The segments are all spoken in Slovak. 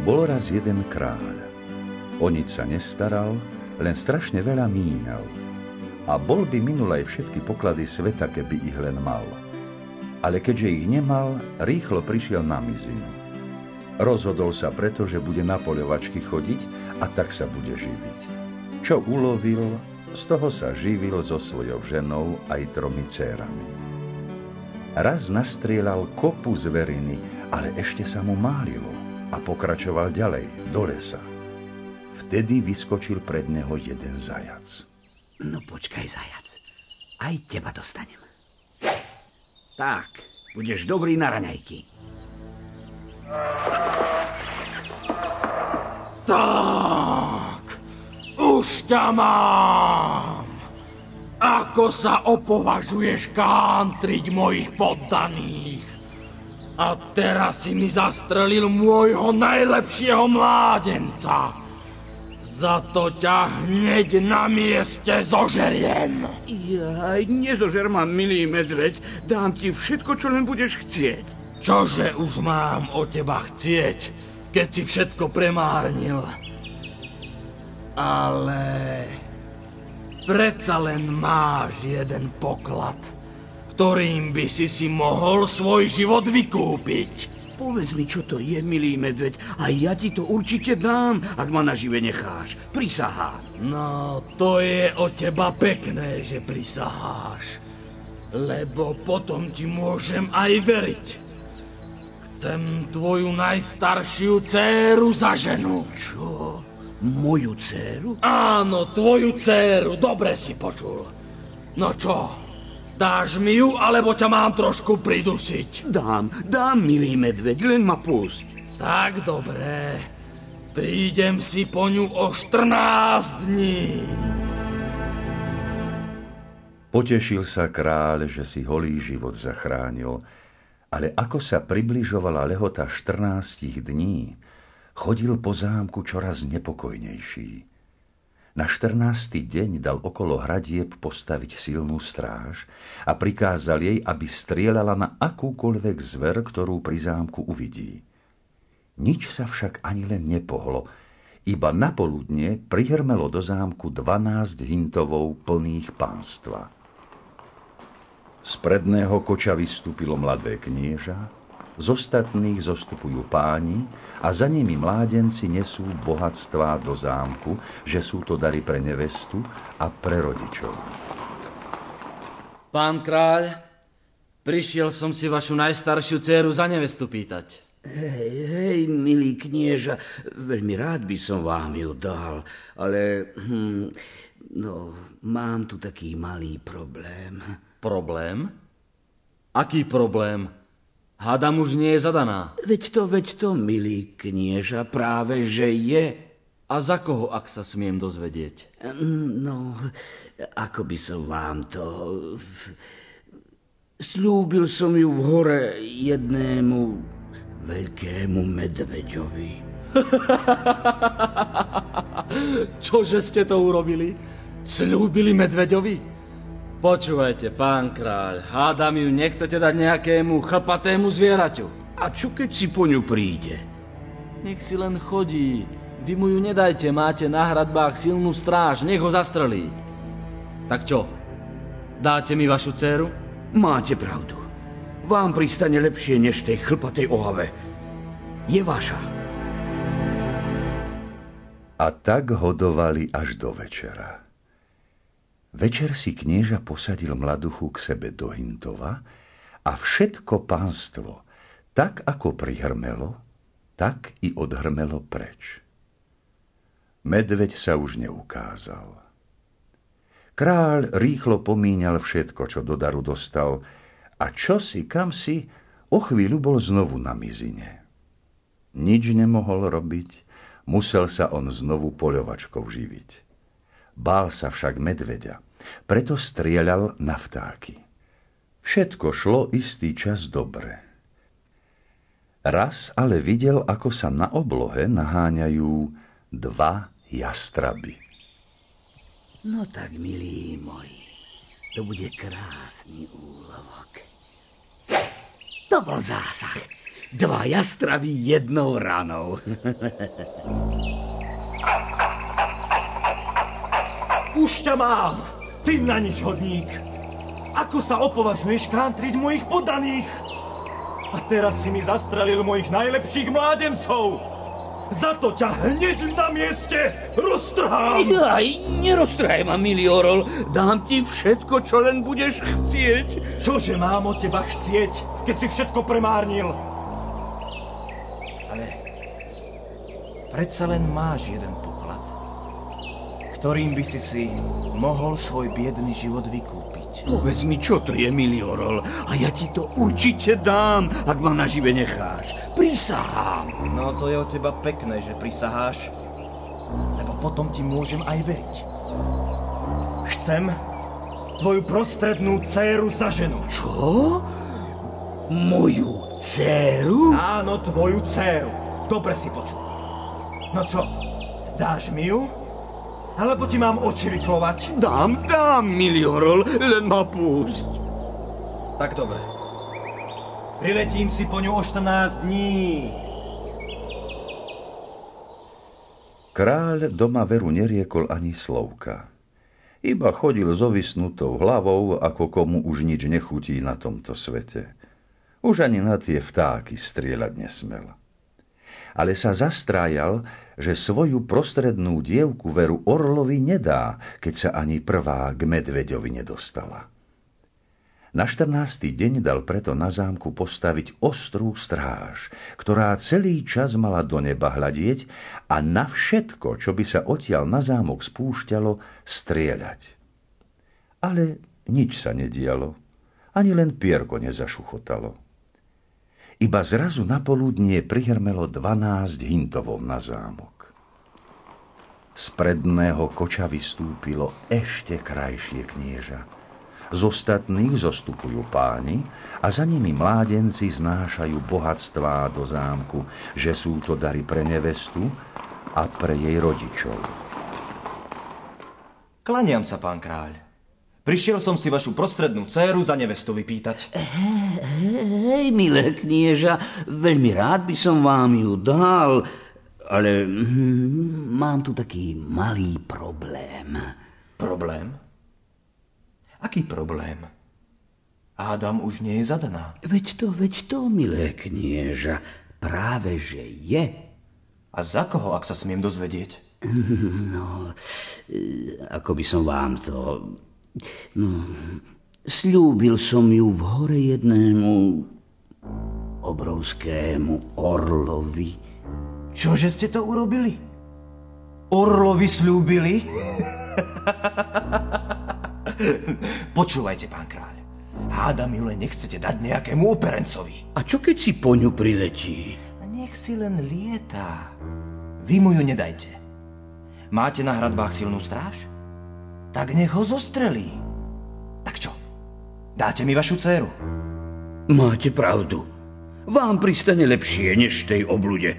Bol raz jeden kráľ. O nič sa nestaral, len strašne veľa míňal. A bol by minul všetky poklady sveta, keby ich len mal. Ale keďže ich nemal, rýchlo prišiel na mizinu. Rozhodol sa preto, že bude na poľovačky chodiť a tak sa bude živiť. Čo ulovil, z toho sa živil so svojou ženou aj tromi cérami. Raz nastrieľal kopu zveriny, ale ešte sa mu málilo a pokračoval ďalej, do lesa. Vtedy vyskočil pred neho jeden zajac. No počkaj, zajac. Aj teba dostanem. Tak, budeš dobrý na raňajky. Tak, už ťa mám. Ako sa opovažuješ kántriť mojich poddaných? A teraz si mi zastrelil môjho najlepšieho mládenca. Za to ťa hneď na mieste zožeriem. Jaj, nezožer ma, milý medveď. Dám ti všetko, čo len budeš chcieť. Čože už mám o teba chcieť, keď si všetko premárnil? Ale predsa len máš jeden poklad ktorým by si si mohol svoj život vykúpiť. Povedz mi, čo to je, milý medveď, a ja ti to určite dám, ak ma na žive necháš. Prisahám. No, to je od teba pekné, že prisaháš. Lebo potom ti môžem aj veriť. Chcem tvoju najstaršiu dceru za ženu. Čo? Moju dceru? Áno, tvoju dceru, dobre si počul. No čo, Dáš mi ju, alebo ťa mám trošku pridusiť? Dám, dám, milý medveď, len ma pusť. Tak dobré. Prídem si po ňu o 14 dní. Potešil sa kráľ, že si holý život zachránil, ale ako sa približovala lehota 14 dní, chodil po zámku čoraz nepokojnejší. Na 14. deň dal okolo hradieb postaviť silnú stráž a prikázal jej, aby strieľala na akúkoľvek zver, ktorú pri zámku uvidí. Nič sa však ani len nepohlo, iba napoludne prihrmelo do zámku 12 hintovou plných pánstva. Z predného koča vystúpilo mladé knieža, z ostatných zostupujú páni a za nimi mládenci nesú bohatstvá do zámku, že sú to dary pre nevestu a pre rodičov. Pán kráľ, prišiel som si vašu najstaršiu dceru za nevestu pýtať. Hej, hej, milý knieža, veľmi rád by som vám ju dal, ale hm, no, mám tu taký malý problém. Problém? Aký problém? Hádam už nie je zadaná. Veď to, veď to, milý knieža, práve že je. A za koho, ak sa smiem dozvedieť? No, ako by som vám to... Slúbil som ju v hore jednému veľkému medveďovi. Čože ste to urobili? Slúbili medveďovi? Počúvajte, pán kráľ, hádam ju nechcete dať nejakému chlpatému zvieraťu. A čo keď si po ňu príde? Nech si len chodí. Vy mu ju nedajte, máte na hradbách silnú stráž, nech ho zastrelí. Tak čo, dáte mi vašu dceru? Máte pravdu. Vám pristane lepšie než tej chlpatej ohave. Je vaša. A tak hodovali až do večera. Večer si knieža posadil mladuchu k sebe do Hintova a všetko pánstvo, tak ako prihrmelo, tak i odhrmelo preč. Medveď sa už neukázal. Kráľ rýchlo pomíňal všetko, čo do daru dostal a čo si, kam si, o chvíľu bol znovu na mizine. Nič nemohol robiť, musel sa on znovu poľovačkou živiť. Bál sa však medveďa, preto strieľal na vtáky. Všetko šlo istý čas dobre. Raz ale videl, ako sa na oblohe naháňajú dva jastraby. No tak, milí moji, to bude krásny úlovok. To bol zásah. Dva jastraby jednou ranou. Už ťa mám, ty na nič hodník. Ako sa opovažuješ kántriť mojich poddaných? A teraz si mi zastrelil mojich najlepších mládencov. Za to ťa hneď na mieste roztrhám. Aj, neroztrhaj ma, milý Orol. Dám ti všetko, čo len budeš chcieť. Čože mám od teba chcieť, keď si všetko premárnil? Ale predsa len máš jeden poklad, ktorým by si si mohol svoj biedný život vykúpiť. Povedz mi, čo to je, milý Orol, a ja ti to určite dám, ak ma nažive necháš. Prisahám. No to je od teba pekné, že prisaháš, lebo potom ti môžem aj veriť. Chcem tvoju prostrednú dceru za ženu. Čo? Moju dceru? Áno, tvoju dceru. Dobre si počul. No čo, dáš mi ju? Alebo ti mám oči vyklovať? Dám, dám, milý Orol, len ma púšť. Tak dobre. Priletím si po ňu o 14 dní. Kráľ doma veru neriekol ani slovka. Iba chodil s ovisnutou hlavou, ako komu už nič nechutí na tomto svete. Už ani na tie vtáky strieľať nesmel. Ale sa zastrájal, že svoju prostrednú dievku veru Orlovi nedá, keď sa ani prvá k medveďovi nedostala. Na 14. deň dal preto na zámku postaviť ostrú stráž, ktorá celý čas mala do neba hľadieť a na všetko, čo by sa odtiaľ na zámok spúšťalo, strieľať. Ale nič sa nedialo, ani len pierko nezašuchotalo. Iba zrazu na poludnie prihrmelo 12 hintovov na zámok. Z predného koča vystúpilo ešte krajšie knieža. Z ostatných zostupujú páni a za nimi mládenci znášajú bohatstvá do zámku, že sú to dary pre nevestu a pre jej rodičov. Klaniam sa, pán kráľ. Prišiel som si vašu prostrednú dceru za nevestu vypýtať. Hej, milé knieža, veľmi rád by som vám ju dal, ale hm, mám tu taký malý problém. Problém? Aký problém? Ádam už nie je zadaná. Veď to, veď to, milé knieža, práve že je. A za koho, ak sa smiem dozvedieť? No, ako by som vám to No, slúbil som ju v hore jednému obrovskému orlovi. Čože ste to urobili? Orlovi slúbili? Počúvajte, pán kráľ. Hádam ju len nechcete dať nejakému operencovi. A čo keď si po ňu priletí? Nech si len lietá. Vy mu ju nedajte. Máte na hradbách silnú stráž? Tak nech ho zostrelí. Tak čo, dáte mi vašu dceru? Máte pravdu. Vám pristane lepšie, než tej oblude.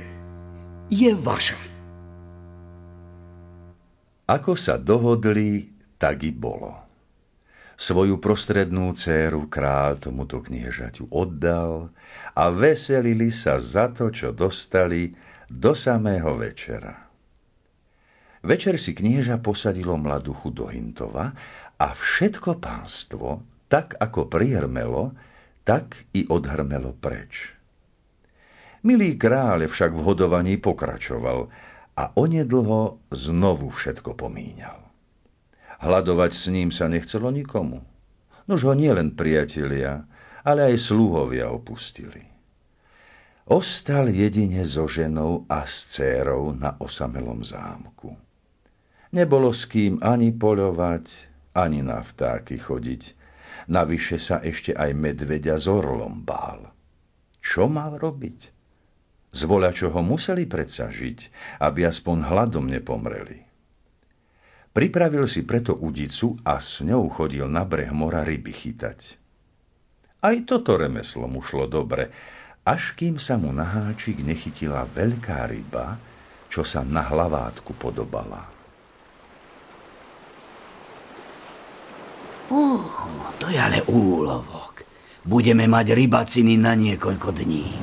Je vaša. Ako sa dohodli, tak i bolo. Svoju prostrednú dceru král tomuto kniežaťu oddal a veselili sa za to, čo dostali do samého večera. Večer si knieža posadilo mladuchu do Hintova a všetko pánstvo, tak ako prihrmelo, tak i odhrmelo preč. Milý kráľ však v hodovaní pokračoval a onedlho znovu všetko pomíňal. Hľadovať s ním sa nechcelo nikomu. Nož ho nielen priatelia, ale aj sluhovia opustili. Ostal jedine so ženou a s cérou na osamelom zámku. Nebolo s kým ani poľovať, ani na vtáky chodiť. Navyše sa ešte aj medveďa s orlom bál. Čo mal robiť? Z čo ho museli predsa žiť, aby aspoň hladom nepomreli. Pripravil si preto udicu a s ňou chodil na breh mora ryby chytať. Aj toto remeslo mu šlo dobre, až kým sa mu na háčik nechytila veľká ryba, čo sa na hlavátku podobala. Uh, to je ale úlovok. Budeme mať rybaciny na niekoľko dní.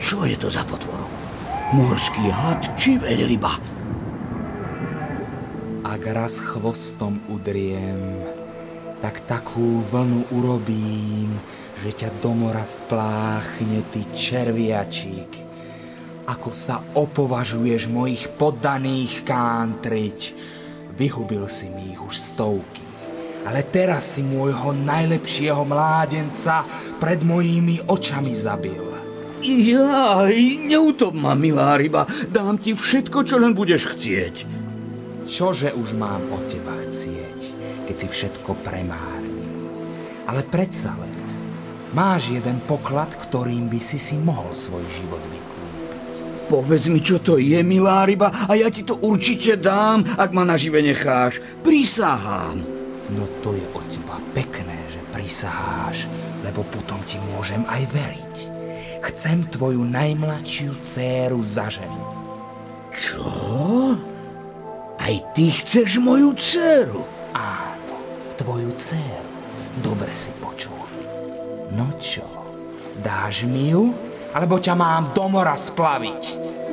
Čo je to za potvoru? Morský had či veľryba? Ak raz chvostom udriem, tak takú vlnu urobím, že ťa do mora spláchne, ty červiačík. Ako sa opovažuješ mojich poddaných kántriť. Vyhubil si mi ich už stovky. Ale teraz si môjho najlepšieho mládenca pred mojimi očami zabil. Jaj, neutop ma, milá ryba. Dám ti všetko, čo len budeš chcieť. Čože už mám od teba chcieť, keď si všetko premárnil. Ale predsa len, máš jeden poklad, ktorým by si si mohol svoj život. Povedz mi, čo to je, milá ryba, a ja ti to určite dám, ak ma nažive necháš. Prisahám. No to je od teba pekné, že prisaháš, lebo potom ti môžem aj veriť. Chcem tvoju najmladšiu dceru za ženu. Čo? Aj ty chceš moju dceru? Áno, tvoju dceru. Dobre si počul. No čo, dáš mi ju, alebo ťa mám do mora splaviť?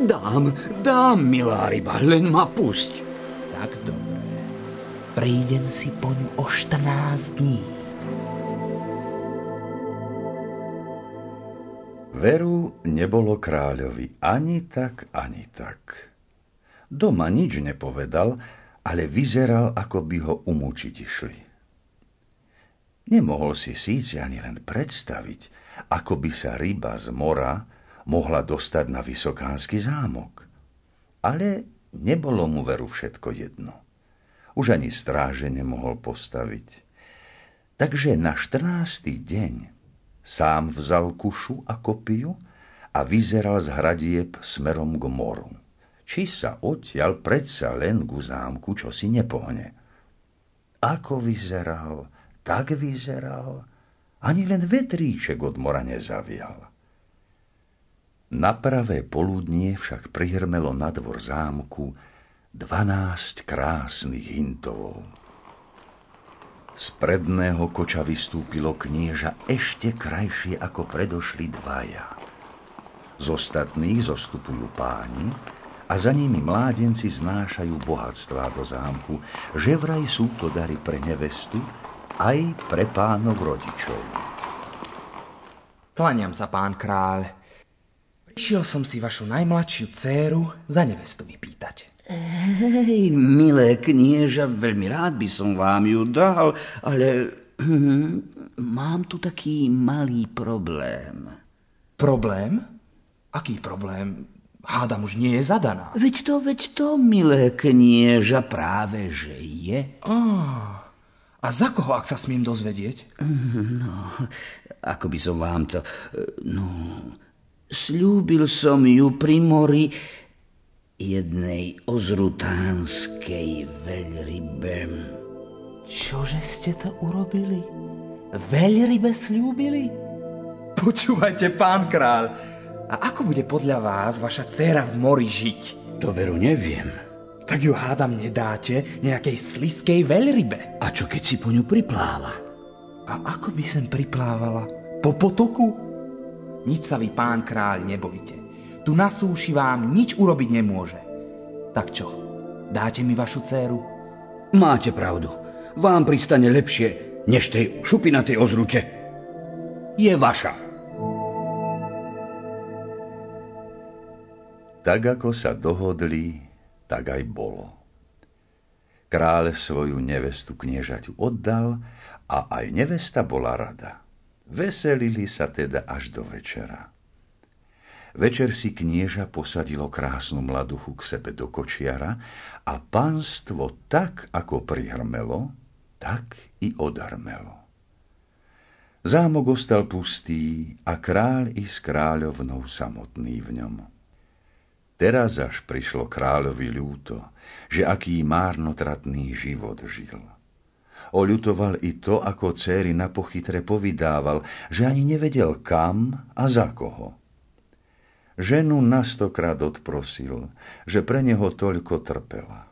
Dám, dám, milá ryba, len ma pusť. Tak dobre. Prídem si po ňu o 14 dní. Veru nebolo kráľovi ani tak, ani tak. Doma nič nepovedal, ale vyzeral, ako by ho umúčiť išli. Nemohol si síce ani len predstaviť, ako by sa ryba z mora mohla dostať na vysokánsky zámok. Ale nebolo mu veru všetko jedno. Už ani stráže nemohol postaviť. Takže na 14. deň Sám vzal kušu a kopiu a vyzeral z hradieb smerom k moru. Či sa odtiaľ predsa len ku zámku, čo si nepohne. Ako vyzeral, tak vyzeral, ani len vetríček od mora nezavial. Na pravé poludnie však prihrmelo na dvor zámku dvanásť krásnych hintovov. Z predného koča vystúpilo knieža ešte krajšie ako predošli dvaja. Z ostatných zostupujú páni a za nimi mládenci znášajú bohatstvá do zámku, že vraj sú to dary pre nevestu aj pre pánov rodičov. Klaniam sa, pán kráľ. Prišiel som si vašu najmladšiu dceru za nevestu vypýtať. Hej, milé knieža, veľmi rád by som vám ju dal, ale hm, mám tu taký malý problém. Problém? Aký problém? Hádam už nie je zadaná. Veď to, veď to, milé knieža, práve že je. Oh, a za koho, ak sa smiem dozvedieť? No, ako by som vám to... No, slúbil som ju pri mori, jednej ozrutánskej veľrybe. Čože ste to urobili? Veľrybe slúbili? Počúvajte, pán král, a ako bude podľa vás vaša dcéra v mori žiť? To veru neviem. Tak ju hádam nedáte nejakej sliskej veľrybe. A čo keď si po ňu pripláva? A ako by sem priplávala? Po potoku? Nič sa vy, pán kráľ, nebojte. Tu na súši vám nič urobiť nemôže. Tak čo, dáte mi vašu dceru? Máte pravdu. Vám pristane lepšie, než tej šupinatej ozrute. Je vaša. Tak ako sa dohodli, tak aj bolo. Kráľ svoju nevestu kniežaťu oddal a aj nevesta bola rada. Veselili sa teda až do večera. Večer si knieža posadilo krásnu mladuchu k sebe do kočiara a pánstvo tak, ako prihrmelo, tak i odhrmelo. Zámok ostal pustý a kráľ i s kráľovnou samotný v ňom. Teraz až prišlo kráľovi ľúto, že aký márnotratný život žil. Oľutoval i to, ako céry na pochytre povydával, že ani nevedel kam a za koho. Ženu nastokrát odprosil, že pre neho toľko trpela.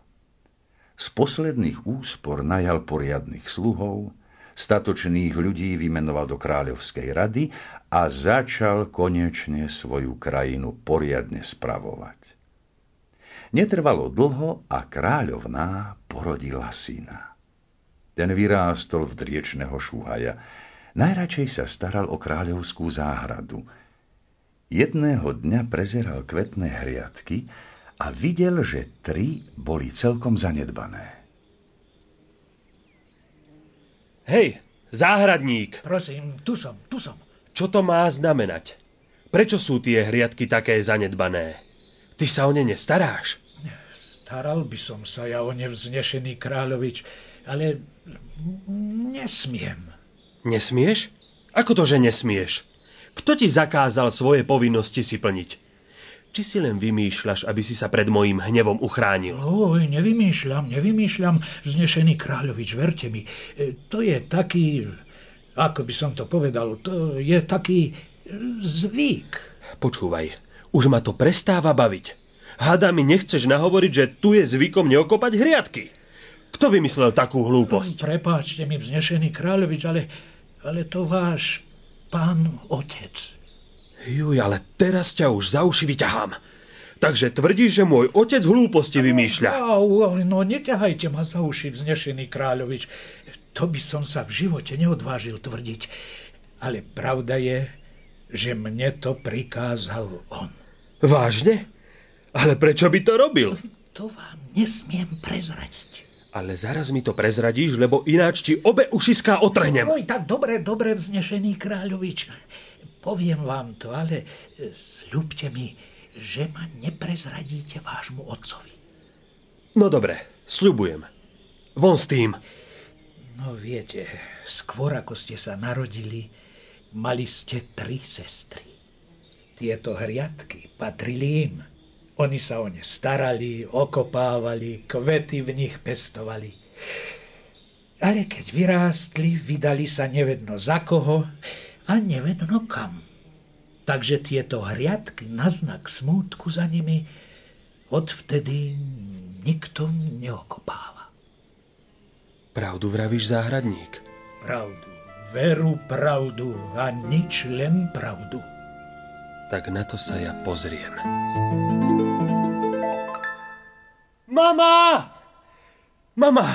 Z posledných úspor najal poriadnych sluhov, statočných ľudí vymenoval do kráľovskej rady a začal konečne svoju krajinu poriadne spravovať. Netrvalo dlho a kráľovná porodila syna. Ten vyrástol v driečného šúhaja. Najradšej sa staral o kráľovskú záhradu. Jedného dňa prezeral kvetné hriadky a videl, že tri boli celkom zanedbané. Hej, záhradník! Prosím, tu som, tu som. Čo to má znamenať? Prečo sú tie hriadky také zanedbané? Ty sa o ne nestaráš? Staral by som sa ja o ne vznešený kráľovič, ale nesmiem. Nesmieš? Ako to, že nesmieš? Kto ti zakázal svoje povinnosti si plniť? Či si len vymýšľaš, aby si sa pred mojím hnevom uchránil? Oj, nevymýšľam, nevymýšľam, vznešený kráľovič, verte mi. E, to je taký, ako by som to povedal, to je taký zvyk. Počúvaj, už ma to prestáva baviť. Hada mi nechceš nahovoriť, že tu je zvykom neokopať hriadky. Kto vymyslel takú hlúposť? Prepáčte mi, vznešený kráľovič, ale, ale to váš pán otec. Juj, ale teraz ťa už za uši vyťahám. Takže tvrdíš, že môj otec hlúposti vymýšľa. Au, no neťahajte ma za uši, vznešený kráľovič. To by som sa v živote neodvážil tvrdiť. Ale pravda je, že mne to prikázal on. Vážne? Ale prečo by to robil? To vám nesmiem prezradiť. Ale zaraz mi to prezradíš, lebo ináč ti obe ušiská otrhnem. Oj, tak dobre, dobre, vznešený kráľovič. Poviem vám to, ale e, sľubte mi, že ma neprezradíte vášmu otcovi. No dobre, sľubujem. Von s tým. No viete, skôr ako ste sa narodili, mali ste tri sestry. Tieto hriadky patrili im. Oni sa o ne starali, okopávali, kvety v nich pestovali. Ale keď vyrástli, vydali sa nevedno za koho a nevedno kam. Takže tieto hriadky na znak smútku za nimi odvtedy nikto neokopáva. Pravdu vravíš, záhradník? Pravdu, veru pravdu a nič len pravdu. Tak na to sa ja pozriem. Mama! Mama!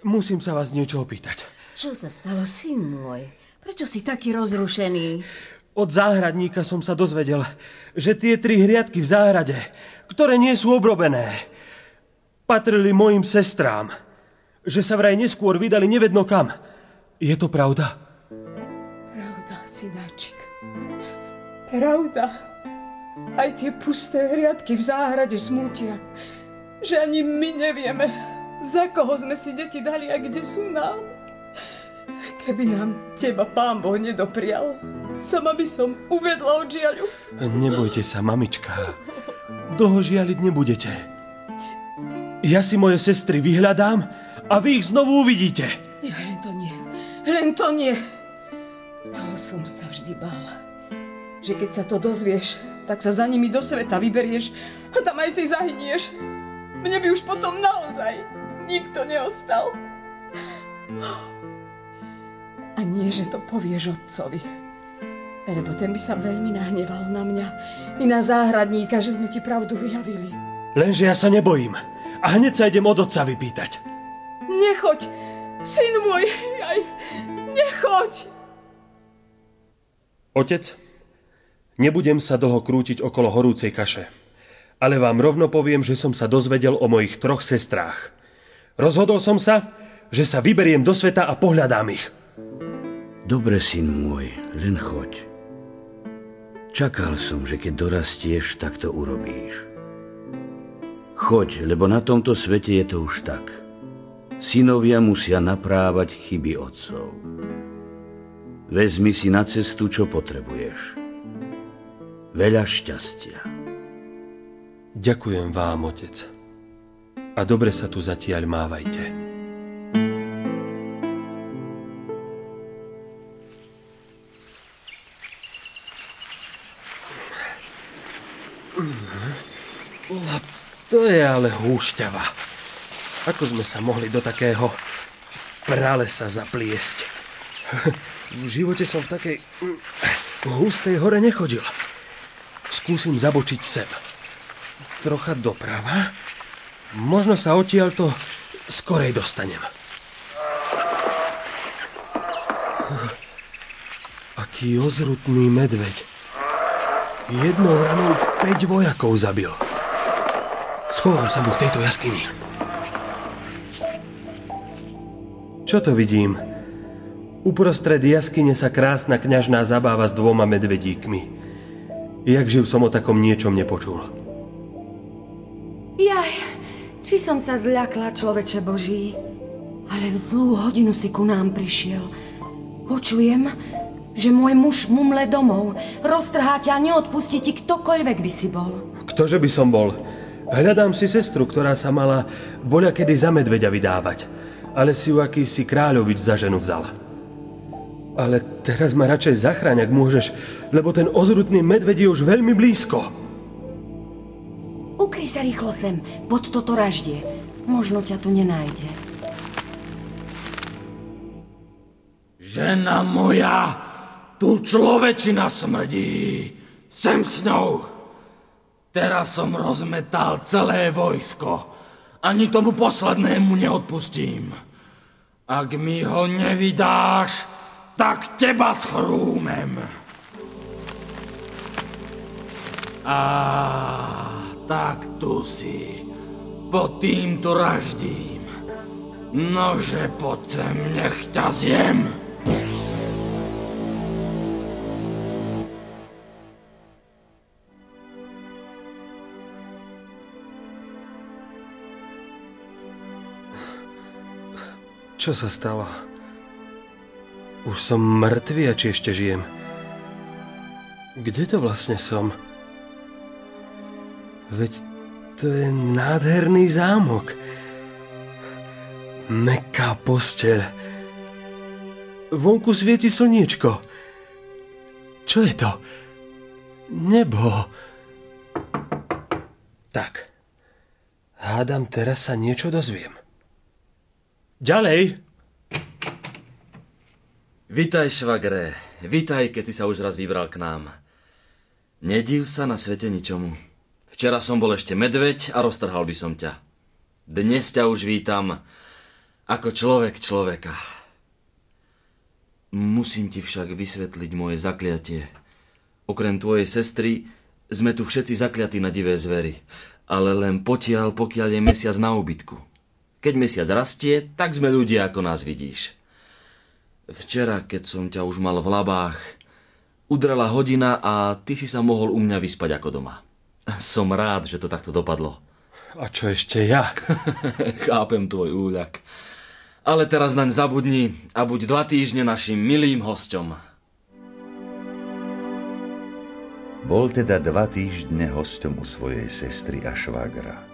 Musím sa vás niečo opýtať. Čo sa stalo, syn môj? Prečo si taký rozrušený? Od záhradníka som sa dozvedel, že tie tri hriadky v záhrade, ktoré nie sú obrobené, patrili mojim sestrám. Že sa vraj neskôr vydali nevedno kam. Je to pravda? Pravda, synáčik. Pravda. Aj tie pusté hriadky v záhrade smútia že ani my nevieme, za koho sme si deti dali a kde sú nám. Keby nám teba pán Boh nedoprial, sama by som uvedla od žiaľu. Nebojte sa, mamička. Dlho žialiť nebudete. Ja si moje sestry vyhľadám a vy ich znovu uvidíte. Nie, len to nie. Len to nie. Toho som sa vždy bála. Že keď sa to dozvieš, tak sa za nimi do sveta vyberieš a tam aj ty zahynieš. Mne by už potom naozaj nikto neostal. A nie, že to povieš otcovi. Lebo ten by sa veľmi nahneval na mňa i na záhradníka, že sme ti pravdu vyjavili. Lenže ja sa nebojím. A hneď sa idem od otca vypýtať. Nechoď, syn môj, aj, nechoď. Otec, nebudem sa dlho krútiť okolo horúcej kaše ale vám rovno poviem, že som sa dozvedel o mojich troch sestrách. Rozhodol som sa, že sa vyberiem do sveta a pohľadám ich. Dobre, syn môj, len choď. Čakal som, že keď dorastieš, tak to urobíš. Choď, lebo na tomto svete je to už tak. Synovia musia naprávať chyby otcov. Vezmi si na cestu, čo potrebuješ. Veľa šťastia. Ďakujem vám, otec. A dobre sa tu zatiaľ mávajte. To je ale húšťava. Ako sme sa mohli do takého pralesa zapliesť? V živote som v takej mm, hustej hore nechodil. Skúsim zabočiť sem. Trocha doprava. Možno sa odtiaľto skorej dostanem. Aký ozrutný medveď. Jednou ranou 5 vojakov zabil. Schovám sa mu v tejto jaskyni. Čo to vidím? Uprostred jaskyne sa krásna kňažná zabáva s dvoma medvedíkmi. Jak živ som o takom niečom nepočul. Jaj, či som sa zľakla, človeče Boží. Ale v zlú hodinu si ku nám prišiel. Počujem, že môj muž mumle domov. Roztrhá ťa a neodpustí ti ktokoľvek by si bol. Ktože by som bol? Hľadám si sestru, ktorá sa mala voľa kedy za medveďa vydávať, ale si ju akýsi kráľovič za ženu vzal. Ale teraz ma radšej zachráň, ak môžeš, lebo ten ozrutný medveď je už veľmi blízko. Ukry sa rýchlo sem, pod toto raždie. Možno ťa tu nenájde. Žena moja, tu človečina smrdí. Sem s ňou. Teraz som rozmetal celé vojsko. Ani tomu poslednému neodpustím. Ak mi ho nevydáš, tak teba schrúmem. A tak tu si. Pod týmto raždím. Nože poď sem, nech ťa zjem. Čo sa stalo? Už som mŕtvý a či ešte žijem? Kde to vlastne som? Veď to je nádherný zámok. Meká posteľ. Vonku svieti slniečko. Čo je to? Nebo. Tak. Hádam, teraz sa niečo dozviem. Ďalej. Vítaj, švagre. Vítaj, keď si sa už raz vybral k nám. Nediv sa na svete ničomu. Včera som bol ešte medveď a roztrhal by som ťa. Dnes ťa už vítam ako človek človeka. Musím ti však vysvetliť moje zakliatie. Okrem tvojej sestry sme tu všetci zakliatí na divé zvery, ale len potiaľ, pokiaľ je mesiac na úbytku. Keď mesiac rastie, tak sme ľudia, ako nás vidíš. Včera, keď som ťa už mal v labách, udrela hodina a ty si sa mohol u mňa vyspať ako doma. Som rád, že to takto dopadlo. A čo ešte ja? Chápem tvoj úľak. Ale teraz naň zabudni a buď dva týždne našim milým hosťom. Bol teda dva týždne hosťom u svojej sestry a švagra.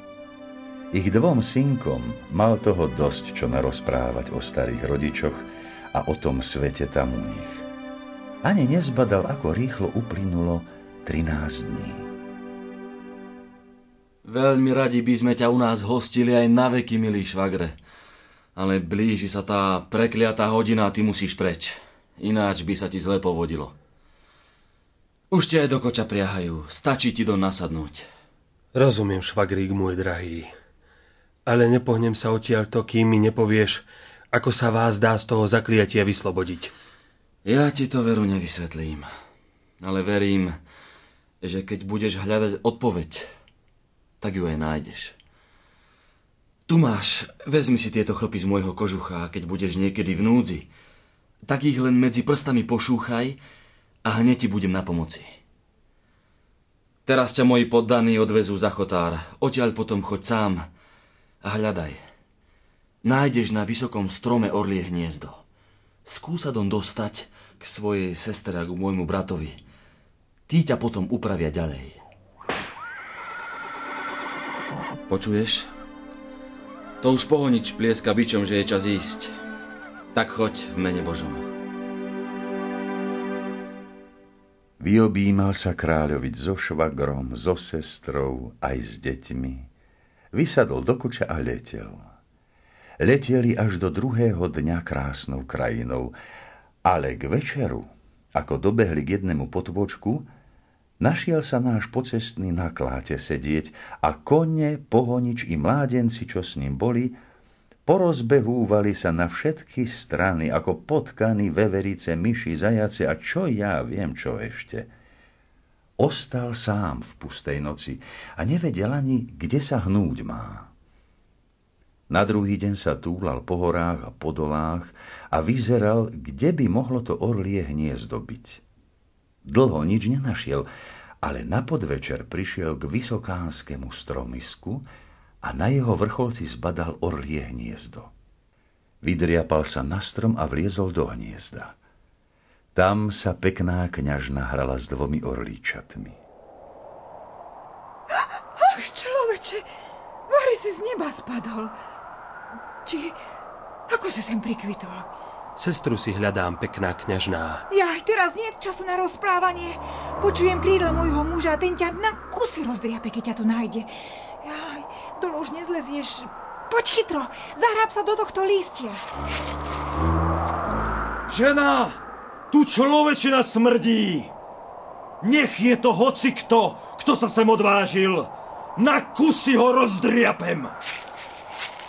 Ich dvom synkom mal toho dosť, čo narozprávať o starých rodičoch a o tom svete tam u nich. Ani nezbadal, ako rýchlo uplynulo 13 dní. Veľmi radi by sme ťa u nás hostili aj na veky, milý švagre. Ale blíži sa tá prekliatá hodina a ty musíš preč. Ináč by sa ti zle povodilo. Už ťa aj do koča priahajú. Stačí ti do nasadnúť. Rozumiem, švagrík môj drahý ale nepohnem sa odtiaľto, kým mi nepovieš, ako sa vás dá z toho zakliatia vyslobodiť. Ja ti to veru nevysvetlím, ale verím, že keď budeš hľadať odpoveď, tak ju aj nájdeš. Tu máš, vezmi si tieto chlpy z môjho kožucha a keď budeš niekedy v núdzi, tak ich len medzi prstami pošúchaj a hneď ti budem na pomoci. Teraz ťa moji poddaní odvezú za chotár, odtiaľ potom choď sám, a hľadaj. Nájdeš na vysokom strome orlie hniezdo. Skúsa dom dostať k svojej sestre a k môjmu bratovi. Tí ťa potom upravia ďalej. Počuješ? To už pohonič plieska bičom, že je čas ísť. Tak choď v mene Božom. Vyobímal sa kráľovič so švagrom, so sestrou, aj s deťmi. Vysadol do kuča a letel. Leteli až do druhého dňa krásnou krajinou, ale k večeru, ako dobehli k jednému potvočku, našiel sa náš pocestný na kláte sedieť a kone, pohonič i mládenci, čo s ním boli, Porozbehúvali sa na všetky strany, ako potkany, veverice, myši, zajace a čo ja viem, čo ešte. Ostal sám v pustej noci a nevedel ani, kde sa hnúť má. Na druhý deň sa túlal po horách a po dolách a vyzeral, kde by mohlo to orlie hniezdo byť. Dlho nič nenašiel, ale na podvečer prišiel k vysokánskému stromisku, a na jeho vrcholci zbadal orlie hniezdo. Vydriapal sa na strom a vliezol do hniezda. Tam sa pekná kňažna hrala s dvomi orlíčatmi. Ach, človeče, Vary si z neba spadol. Či... Ako si sem prikvitol? Sestru si hľadám, pekná kňažná. Ja, teraz nie času na rozprávanie. Počujem krídla môjho muža a ten ťa na kusy rozdriape, keď ťa to nájde. Jaj, dole už nezlezieš. Poď chytro, zahráb sa do tohto lístia. Žena, tu človečina smrdí. Nech je to hoci kto, kto sa sem odvážil. Na kusy ho rozdriapem.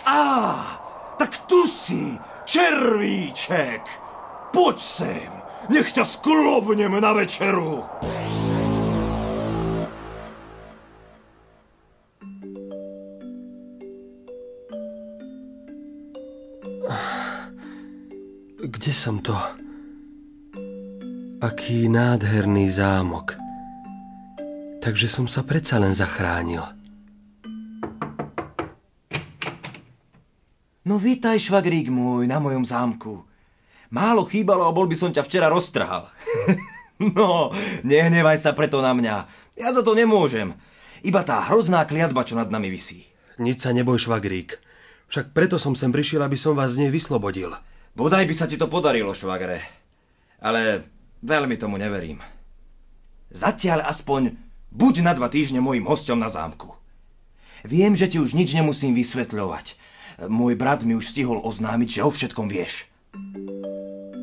Á, tak tu si, červíček. Poď sem, nech ťa sklovnem na večeru. Kde som to? Aký nádherný zámok. Takže som sa predsa len zachránil. No vítaj, švagrík môj, na mojom zámku. Málo chýbalo a bol by som ťa včera roztrhal. no, nehnevaj sa preto na mňa. Ja za to nemôžem. Iba tá hrozná kliatba, čo nad nami visí. Nič sa neboj, švagrík. Však preto som sem prišiel, aby som vás z nej vyslobodil. Bodaj by sa ti to podarilo, švagre. Ale veľmi tomu neverím. Zatiaľ aspoň buď na dva týždne môjim hosťom na zámku. Viem, že ti už nič nemusím vysvetľovať. Môj brat mi už stihol oznámiť, že o všetkom vieš.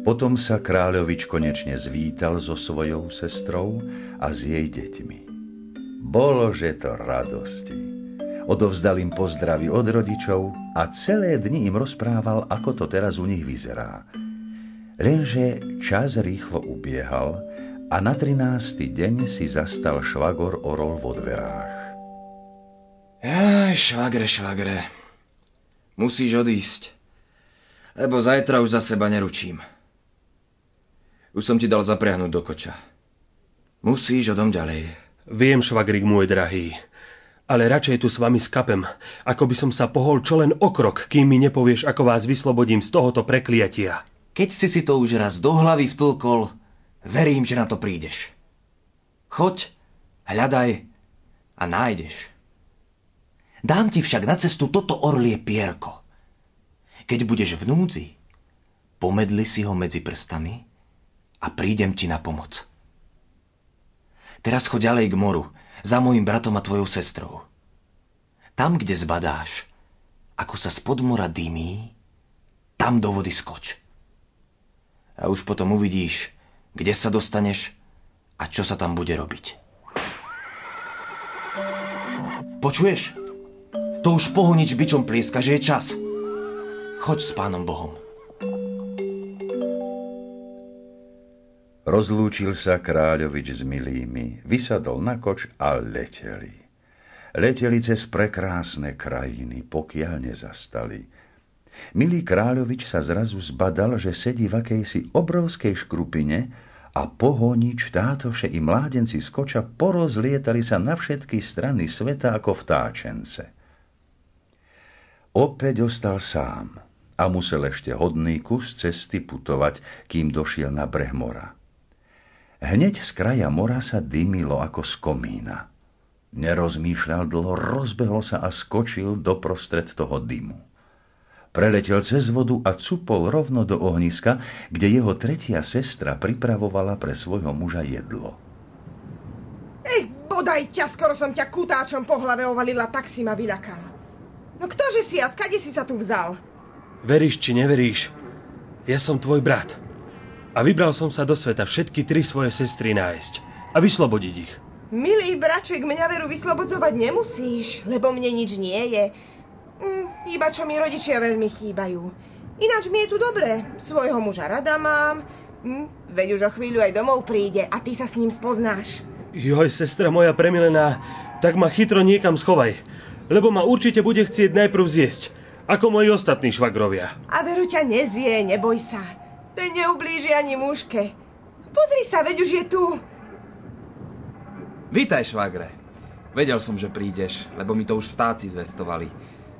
Potom sa kráľovič konečne zvítal so svojou sestrou a s jej deťmi. Bolo, že to radosti. Odovzdal im pozdravy od rodičov a celé dni im rozprával, ako to teraz u nich vyzerá. Lenže čas rýchlo ubiehal a na 13. deň si zastal švagor orol vo dverách. Aj, švagre, švagre, musíš odísť, lebo zajtra už za seba neručím. Už som ti dal zapriahnuť do koča. Musíš odom ďalej. Viem, švagrik môj drahý, ale radšej tu s vami skapem, ako by som sa pohol čo len okrok, kým mi nepovieš, ako vás vyslobodím z tohoto prekliatia. Keď si si to už raz do hlavy vtlkol, verím, že na to prídeš. Choď, hľadaj a nájdeš. Dám ti však na cestu toto orlie pierko. Keď budeš v núdzi, pomedli si ho medzi prstami a prídem ti na pomoc. Teraz choď ďalej k moru, za mojim bratom a tvojou sestrou. Tam, kde zbadáš, ako sa spod mora dymí, tam do vody skoč. A už potom uvidíš, kde sa dostaneš a čo sa tam bude robiť. Počuješ? To už pohonič bičom plieska, že je čas. Choď s pánom Bohom. Rozlúčil sa kráľovič s milými, vysadol na koč a leteli. Leteli cez prekrásne krajiny, pokiaľ nezastali. Milý kráľovič sa zrazu zbadal, že sedí v akejsi obrovskej škrupine a pohonič, tátoše i mládenci z koča porozlietali sa na všetky strany sveta ako vtáčence. Opäť ostal sám a musel ešte hodný kus cesty putovať, kým došiel na breh mora. Hneď z kraja mora sa dymilo ako z komína. Nerozmýšľal dlho, rozbehol sa a skočil doprostred toho dymu. Preletel cez vodu a cupol rovno do ohniska, kde jeho tretia sestra pripravovala pre svojho muža jedlo. Ej, bodaj ťa, skoro som ťa kutáčom po hlave ovalila, tak si ma vyľakala. No ktože si a skade si sa tu vzal? Veríš či neveríš, ja som tvoj brat. A vybral som sa do sveta všetky tri svoje sestry nájsť a vyslobodiť ich. Milý braček, mňa veru vyslobodzovať nemusíš, lebo mne nič nie je. Hm, iba čo mi rodičia veľmi chýbajú. Ináč mi je tu dobre. Svojho muža rada mám. Hm, veď už o chvíľu aj domov príde a ty sa s ním spoznáš. Joj, sestra moja premilená, tak ma chytro niekam schovaj, lebo ma určite bude chcieť najprv zjesť, ako moji ostatní švagrovia. A veru ťa nezie, neboj sa. Ten neublíži ani mužke. Pozri sa, veď už je tu. Vítaj, švagre. Vedel som, že prídeš, lebo mi to už vtáci zvestovali.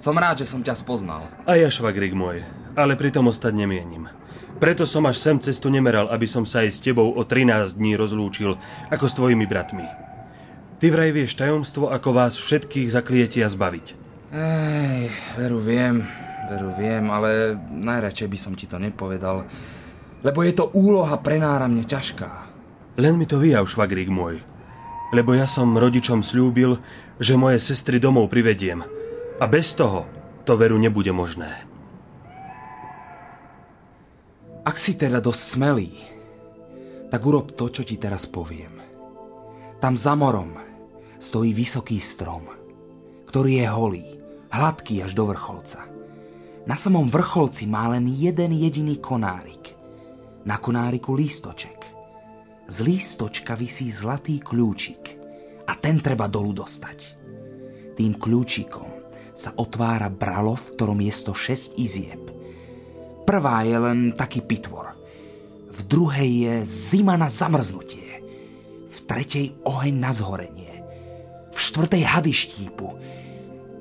Som rád, že som ťa spoznal. A ja, švagrik môj, ale pritom ostať nemienim. Preto som až sem cestu nemeral, aby som sa aj s tebou o 13 dní rozlúčil, ako s tvojimi bratmi. Ty vraj vieš tajomstvo, ako vás všetkých zaklietia zbaviť. Ej, veru viem, veru viem, ale najradšej by som ti to nepovedal, lebo je to úloha pre náramne ťažká. Len mi to vyjav, švagrík môj, lebo ja som rodičom slúbil, že moje sestry domov privediem a bez toho to veru nebude možné. Ak si teda dosť smelý, tak urob to, čo ti teraz poviem. Tam za morom stojí vysoký strom, ktorý je holý, hladký až do vrcholca. Na samom vrcholci má len jeden jediný konárik. Na konáriku lístoček. Z lístočka visí zlatý kľúčik a ten treba dolu dostať. Tým kľúčikom sa otvára bralo, v ktorom je 106 izieb. Prvá je len taký pitvor. V druhej je zima na zamrznutie. V tretej oheň na zhorenie. V štvrtej hady štípu.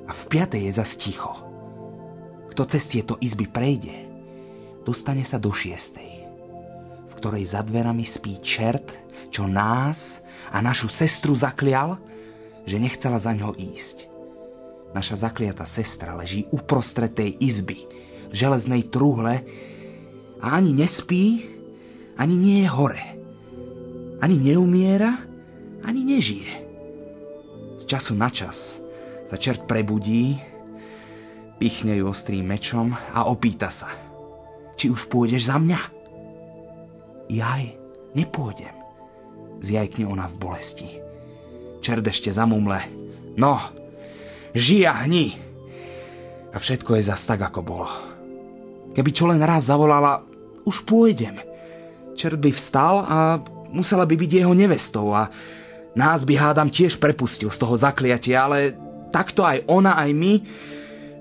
A v piatej je zas ticho. Kto cez tieto izby prejde, dostane sa do šiestej, v ktorej za dverami spí čert, čo nás a našu sestru zaklial, že nechcela za ňo ísť. Naša zakliata sestra leží uprostred tej izby, v železnej truhle a ani nespí, ani nie je hore. Ani neumiera, ani nežije. Z času na čas sa čert prebudí, pichne ju ostrým mečom a opýta sa, či už pôjdeš za mňa. Jaj, nepôjdem, zjajkne ona v bolesti. Čert ešte zamumle, no, žija hni. A všetko je zas tak, ako bolo. Keby čo len raz zavolala, už pôjdem. Čert by vstal a musela by byť jeho nevestou a nás by hádam tiež prepustil z toho zakliatia, ale takto aj ona, aj my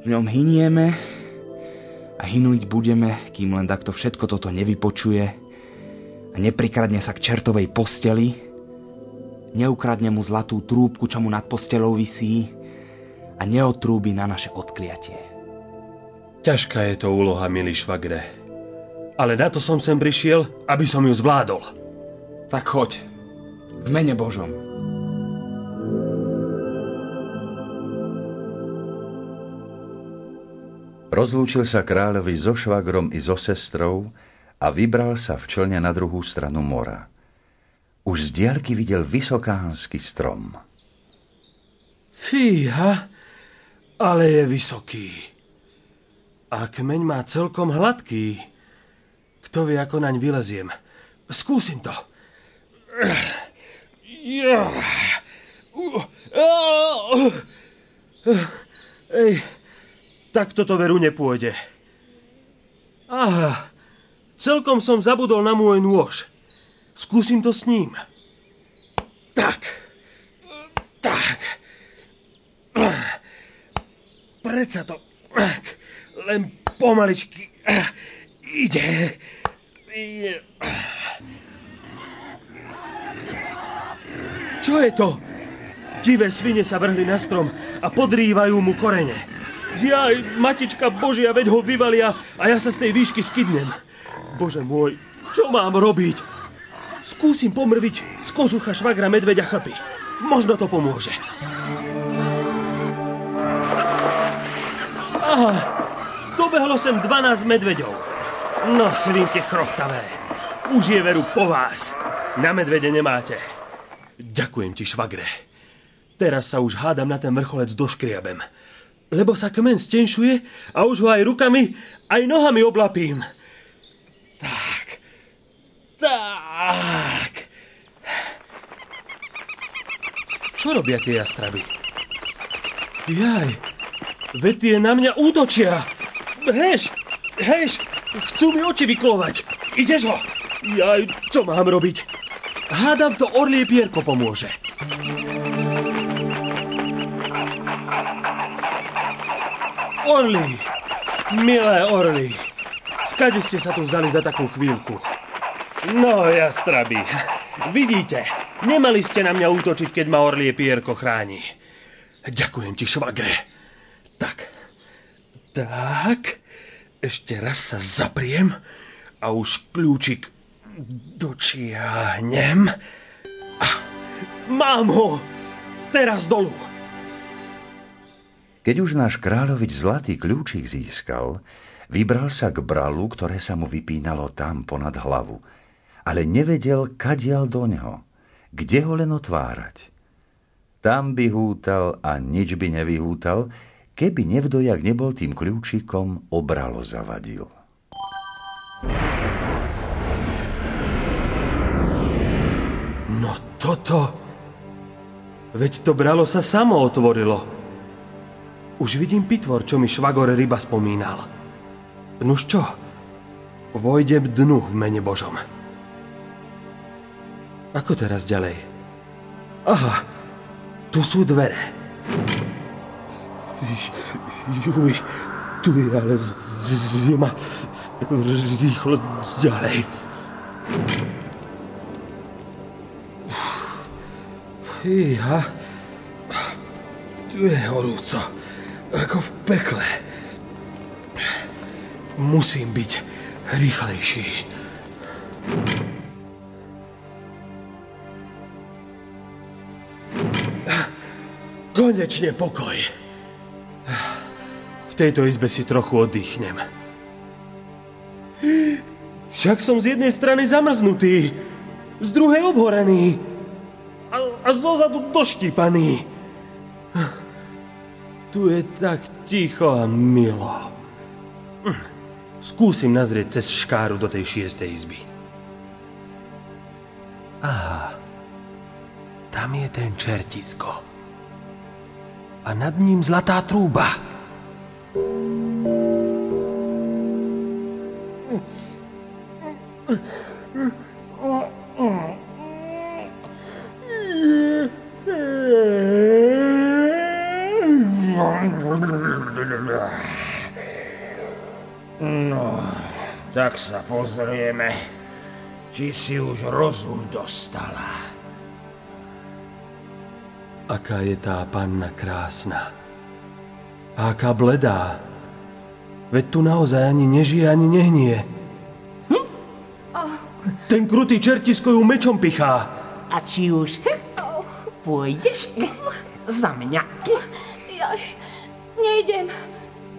v ňom hynieme a hynúť budeme, kým len takto všetko toto nevypočuje a neprikradne sa k čertovej posteli, neukradne mu zlatú trúbku, čo mu nad postelou visí a neotrúbi na naše odkliatie. Ťažká je to úloha, milý švagre. Ale na to som sem prišiel, aby som ju zvládol. Tak choď. V mene Božom. Rozlúčil sa kráľovi so švagrom i so sestrou a vybral sa v člne na druhú stranu mora. Už z diaľky videl vysokánsky strom. Fíha, ale je vysoký. A kmeň má celkom hladký. Kto vie, ako naň vyleziem. Skúsim to. Ej, tak toto veru nepôjde. Aha, celkom som zabudol na môj nôž. Skúsim to s ním. Tak, tak. Predsa to... Len pomaličky. Ide. Ide. Čo je to? Divé svine sa vrhli na strom a podrývajú mu korene. Žiaj, matička Božia, veď ho vyvalia a ja sa z tej výšky skydnem. Bože môj, čo mám robiť? Skúsim pomrviť z kožucha švagra medveďa chlpy. Možno to pomôže. Dobehlo sem 12 medveďov. No, svinke chrochtavé. Už je veru po vás. Na medvede nemáte. Ďakujem ti, švagre. Teraz sa už hádam na ten vrcholec doškriabem. Lebo sa kmen stenšuje a už ho aj rukami, aj nohami oblapím. Tak. Tak. Čo robia tie jastraby? Jaj, veď tie na mňa útočia. Hež, hež, chcú mi oči vyklovať. Ideš ho? Jaj, čo mám robiť? Hádam to orlie pierko pomôže. Orly, milé orly, skade ste sa tu vzali za takú chvíľku? No, jastrabi, vidíte, nemali ste na mňa útočiť, keď ma orlie pierko chráni. Ďakujem ti, švagre. Tak, tak, ešte raz sa zapriem a už kľúčik dočiahnem. A mám ho! Teraz dolu! Keď už náš kráľovič zlatý kľúčik získal, vybral sa k bralu, ktoré sa mu vypínalo tam ponad hlavu, ale nevedel, kadial do ňoho, kde ho len otvárať. Tam by hútal a nič by nevyhútal, keby nevdojak nebol tým kľúčikom obralo zavadil. No toto... Veď to bralo sa samo otvorilo. Už vidím pitvor, čo mi švagor ryba spomínal. Nuž čo? Vojdem dnu v mene Božom. Ako teraz ďalej? Aha, tu sú dvere. Juj, tu je ale zima rýchlo ďalej. Fíha, tu je horúco ako v pekle. Musím byť rýchlejší. Konečne pokoj. V tejto izbe si trochu oddychnem. Však som z jednej strany zamrznutý, z druhej obhorený a, a zozadu doštípaný. Tu je tak ticho a milo. Skúsim nazrieť cez škáru do tej šiestej izby. Aha, tam je ten čertisko. A nad ním zlatá trúba. No, tak sa pozrieme, či si už rozum dostala. Aká je tá panna krásna. Aká bledá. Veď tu naozaj ani nežije, ani nehnie. Hm? Ten krutý čertisko ju mečom pichá. A či už pôjdeš za mňa? Ja nejdem.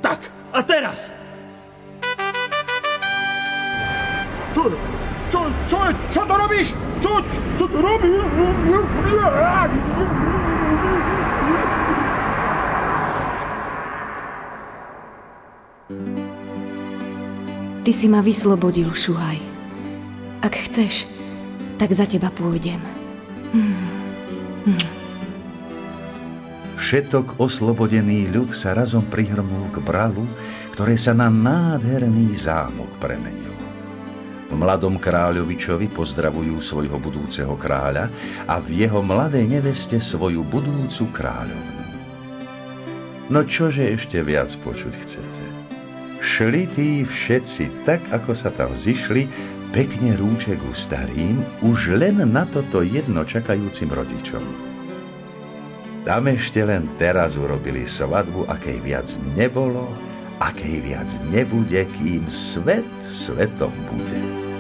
Tak, a teraz? Čo, čo, čo, čo to robíš? Čo, čo to robíš? Ty si ma vyslobodil, Šuhaj. Ak chceš, tak za teba pôjdem. Hmm. Hmm. Všetok oslobodený ľud sa razom prihrnul k bralu, ktoré sa na nádherný zámok premenil. V mladom kráľovičovi pozdravujú svojho budúceho kráľa a v jeho mladej neveste svoju budúcu kráľovnu. No čože ešte viac počuť chcete? Šli tí všetci tak, ako sa tam zišli, pekne rúček u starým, už len na toto jedno čakajúcim rodičom. Tam ešte len teraz urobili svadbu, akej viac nebolo, akej viac nebude, kým svet svetom bude.